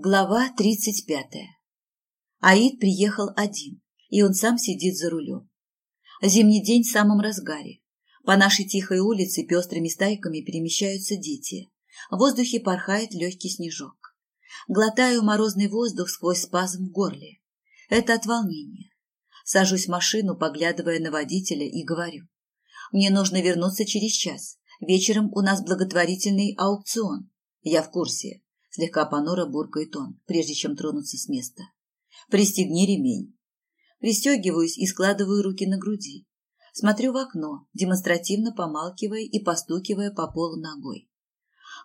Глава тридцать пятая. Аид приехал один, и он сам сидит за рулем. Зимний день в самом разгаре. По нашей тихой улице пестрыми стайками перемещаются дети. В воздухе порхает легкий снежок. Глотаю морозный воздух сквозь спазм в горле. Это от волнения. Сажусь в машину, поглядывая на водителя, и говорю. Мне нужно вернуться через час. Вечером у нас благотворительный аукцион. Я в курсе. Слегка понуро буркает он, прежде чем тронуться с места. «Пристегни ремень». Пристегиваюсь и складываю руки на груди. Смотрю в окно, демонстративно помалкивая и постукивая по полу ногой.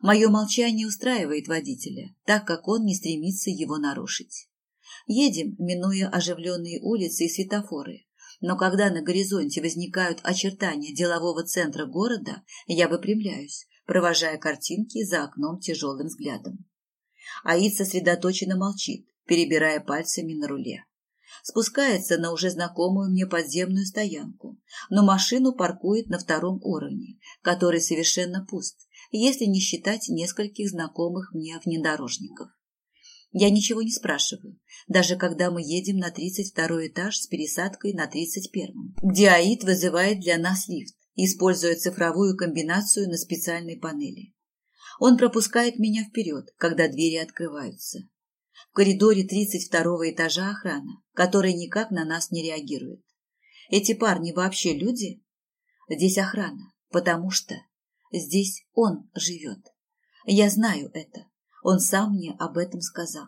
Мое молчание устраивает водителя, так как он не стремится его нарушить. Едем, минуя оживленные улицы и светофоры, но когда на горизонте возникают очертания делового центра города, я выпрямляюсь, провожая картинки за окном тяжелым взглядом. Аид сосредоточенно молчит, перебирая пальцами на руле. Спускается на уже знакомую мне подземную стоянку, но машину паркует на втором уровне, который совершенно пуст, если не считать нескольких знакомых мне внедорожников. Я ничего не спрашиваю, даже когда мы едем на 32 этаж с пересадкой на 31, где Аид вызывает для нас лифт, используя цифровую комбинацию на специальной панели. Он пропускает меня вперед, когда двери открываются. В коридоре 32 этажа охрана, которая никак на нас не реагирует. Эти парни вообще люди? Здесь охрана, потому что здесь он живет. Я знаю это. Он сам мне об этом сказал.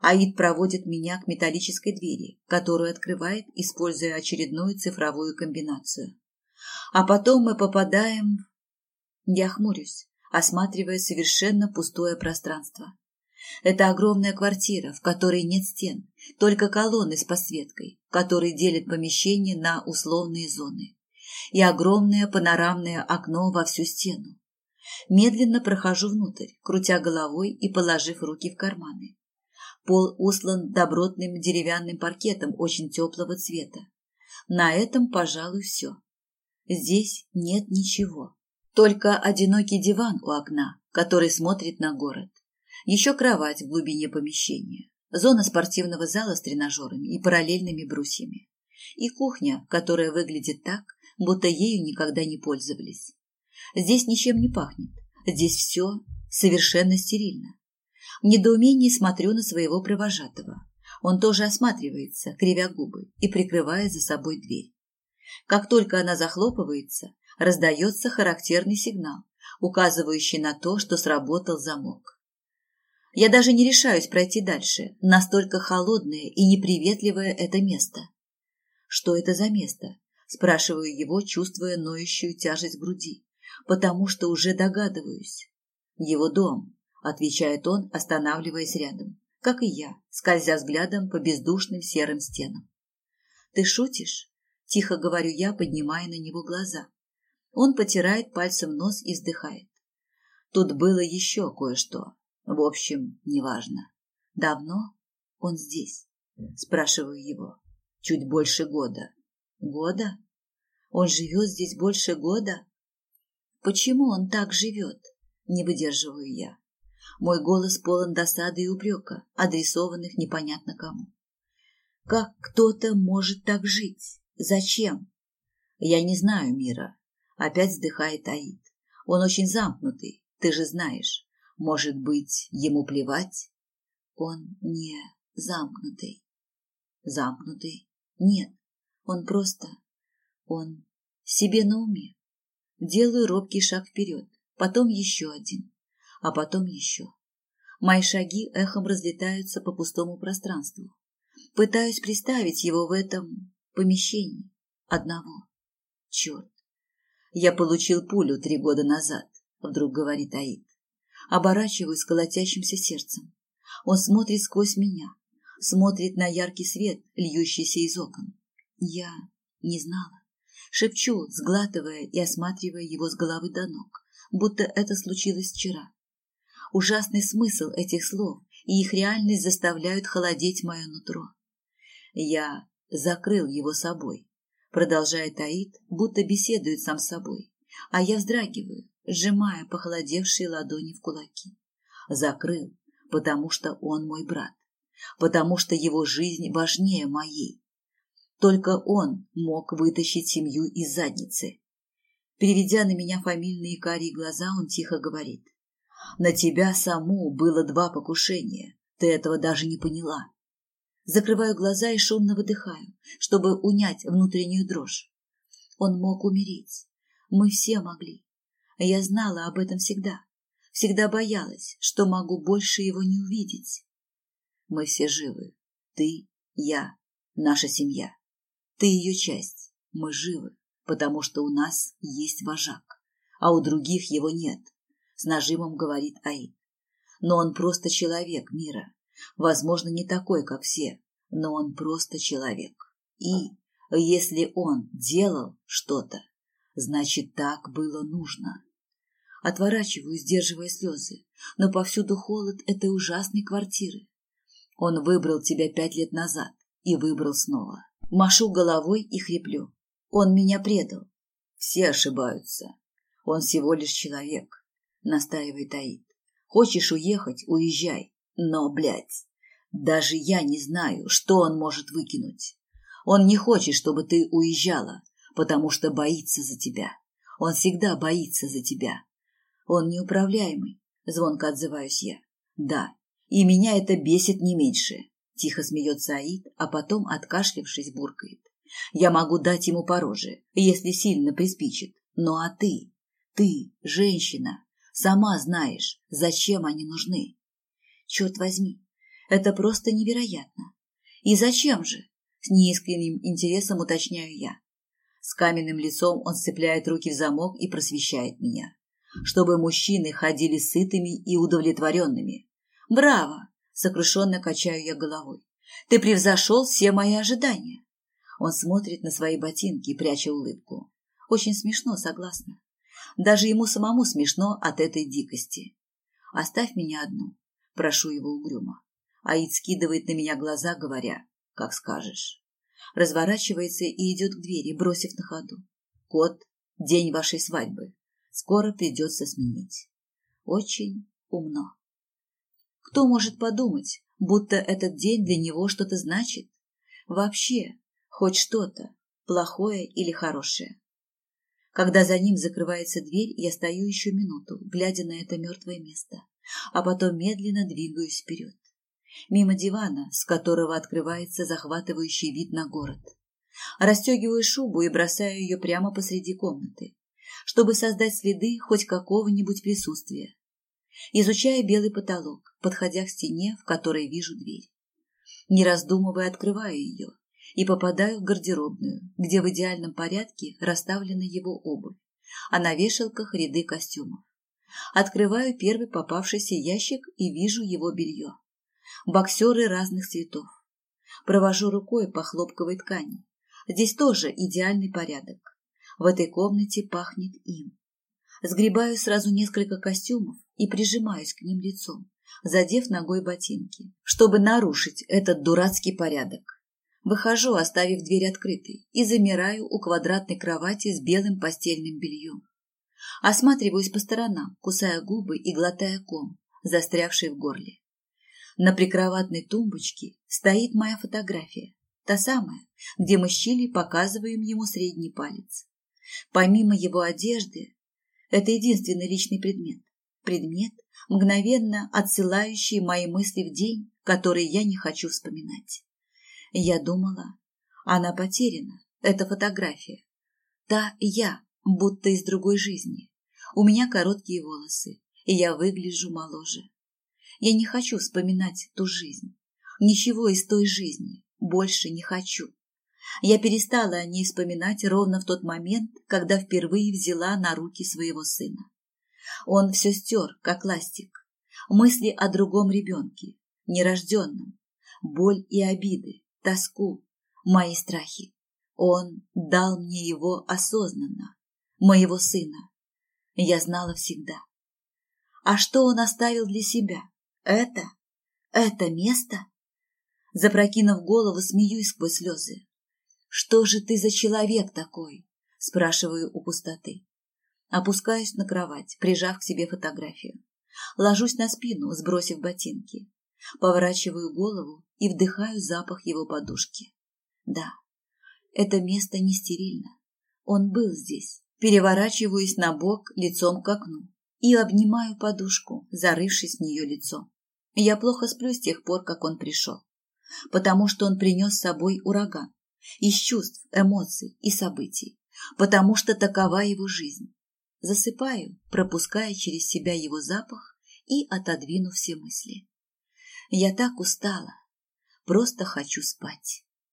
Аид проводит меня к металлической двери, которую открывает, используя очередную цифровую комбинацию. А потом мы попадаем... Я хмурюсь осматривая совершенно пустое пространство. Это огромная квартира, в которой нет стен, только колонны с подсветкой, которые делят помещение на условные зоны, и огромное панорамное окно во всю стену. Медленно прохожу внутрь, крутя головой и положив руки в карманы. Пол услан добротным деревянным паркетом очень теплого цвета. На этом, пожалуй, все. Здесь нет ничего. Только одинокий диван у окна, который смотрит на город. Еще кровать в глубине помещения. Зона спортивного зала с тренажерами и параллельными брусьями. И кухня, которая выглядит так, будто ею никогда не пользовались. Здесь ничем не пахнет. Здесь все совершенно стерильно. В недоумении смотрю на своего провожатого. Он тоже осматривается, кривя губы и прикрывая за собой дверь. Как только она захлопывается, раздается характерный сигнал, указывающий на то, что сработал замок. Я даже не решаюсь пройти дальше, настолько холодное и неприветливое это место. Что это за место? Спрашиваю его, чувствуя ноющую тяжесть груди, потому что уже догадываюсь. Его дом, отвечает он, останавливаясь рядом, как и я, скользя взглядом по бездушным серым стенам. Ты шутишь? Тихо говорю я, поднимая на него глаза. Он потирает пальцем нос и вздыхает. Тут было еще кое-что. В общем, неважно. Давно он здесь? Спрашиваю его. Чуть больше года. Года? Он живет здесь больше года? Почему он так живет? Не выдерживаю я. Мой голос полон досады и упрека, адресованных непонятно кому. Как кто-то может так жить? Зачем? Я не знаю мира, Опять вздыхает Аид. Он очень замкнутый, ты же знаешь. Может быть, ему плевать? Он не замкнутый. Замкнутый? Нет, он просто... Он себе на уме. Делаю робкий шаг вперед, потом еще один, а потом еще. Мои шаги эхом разлетаются по пустому пространству. Пытаюсь представить его в этом помещении. Одного. Черт, я получил пулю три года назад, вдруг говорит Аид. Оборачиваюсь с колотящимся сердцем. Он смотрит сквозь меня, смотрит на яркий свет, льющийся из окон. Я не знала. Шепчу, сглатывая и осматривая его с головы до ног, будто это случилось вчера. Ужасный смысл этих слов и их реальность заставляют холодеть мое нутро. Я закрыл его собой, Продолжает Аид, будто беседует сам с собой, а я вздрагиваю, сжимая похолодевшие ладони в кулаки. Закрыл, потому что он мой брат, потому что его жизнь важнее моей. Только он мог вытащить семью из задницы. Переведя на меня фамильные карие глаза, он тихо говорит. «На тебя саму было два покушения. Ты этого даже не поняла». Закрываю глаза и шумно выдыхаю, чтобы унять внутреннюю дрожь. Он мог умереть. Мы все могли. Я знала об этом всегда. Всегда боялась, что могу больше его не увидеть. Мы все живы. Ты, я, наша семья. Ты ее часть. Мы живы, потому что у нас есть вожак, а у других его нет. С нажимом говорит Аид. Но он просто человек мира. Возможно, не такой, как все, но он просто человек. И если он делал что-то, значит, так было нужно. Отворачиваю, сдерживая слезы, но повсюду холод этой ужасной квартиры. Он выбрал тебя пять лет назад и выбрал снова. Машу головой и хриплю. Он меня предал. Все ошибаются. Он всего лишь человек, настаивает Аид. Хочешь уехать – уезжай. Но, блядь, даже я не знаю, что он может выкинуть. Он не хочет, чтобы ты уезжала, потому что боится за тебя. Он всегда боится за тебя. Он неуправляемый, звонко отзываюсь я. Да, и меня это бесит не меньше. Тихо смеется Аид, а потом, откашлившись, буркает. Я могу дать ему пороже, если сильно приспичит. Ну а ты, ты, женщина, сама знаешь, зачем они нужны. Черт возьми, это просто невероятно. И зачем же? С неискренним интересом уточняю я. С каменным лицом он сцепляет руки в замок и просвещает меня чтобы мужчины ходили сытыми и удовлетворенными. Браво! Сокрушенно качаю я головой. Ты превзошел все мои ожидания. Он смотрит на свои ботинки, пряча улыбку. Очень смешно, согласна. Даже ему самому смешно от этой дикости. Оставь меня одну, прошу его угрюмо. Аид скидывает на меня глаза, говоря, как скажешь. Разворачивается и идет к двери, бросив на ходу. Кот, день вашей свадьбы скоро придется сменить. Очень умно. Кто может подумать, будто этот день для него что-то значит? Вообще, хоть что-то, плохое или хорошее. Когда за ним закрывается дверь, я стою еще минуту, глядя на это мертвое место, а потом медленно двигаюсь вперед. Мимо дивана, с которого открывается захватывающий вид на город. Расстегиваю шубу и бросаю ее прямо посреди комнаты чтобы создать следы хоть какого-нибудь присутствия. Изучая белый потолок, подходя к стене, в которой вижу дверь. Не раздумывая, открываю ее и попадаю в гардеробную, где в идеальном порядке расставлена его обувь, а на вешалках ряды костюмов. Открываю первый попавшийся ящик и вижу его белье. Боксеры разных цветов. Провожу рукой по хлопковой ткани. Здесь тоже идеальный порядок. В этой комнате пахнет им. Сгребаю сразу несколько костюмов и прижимаюсь к ним лицом, задев ногой ботинки, чтобы нарушить этот дурацкий порядок. Выхожу, оставив дверь открытой, и замираю у квадратной кровати с белым постельным бельем. Осматриваюсь по сторонам, кусая губы и глотая ком, застрявший в горле. На прикроватной тумбочке стоит моя фотография, та самая, где мы с Чили показываем ему средний палец. Помимо его одежды, это единственный личный предмет. Предмет, мгновенно отсылающий мои мысли в день, который я не хочу вспоминать. Я думала, она потеряна, эта фотография. Та я, будто из другой жизни. У меня короткие волосы, и я выгляжу моложе. Я не хочу вспоминать ту жизнь. Ничего из той жизни больше не хочу. Я перестала о ней вспоминать ровно в тот момент, когда впервые взяла на руки своего сына. Он все стер, как ластик. Мысли о другом ребенке, нерожденном, боль и обиды, тоску, мои страхи. Он дал мне его осознанно, моего сына. Я знала всегда. А что он оставил для себя? Это? Это место? Запрокинув голову, смеюсь сквозь слезы. «Что же ты за человек такой?» – спрашиваю у пустоты. Опускаюсь на кровать, прижав к себе фотографию. Ложусь на спину, сбросив ботинки. Поворачиваю голову и вдыхаю запах его подушки. Да, это место не стерильно. Он был здесь. Переворачиваюсь на бок лицом к окну и обнимаю подушку, зарывшись в нее лицом. Я плохо сплю с тех пор, как он пришел, потому что он принес с собой ураган из чувств, эмоций и событий, потому что такова его жизнь. Засыпаю, пропуская через себя его запах и отодвину все мысли. Я так устала, просто хочу спать.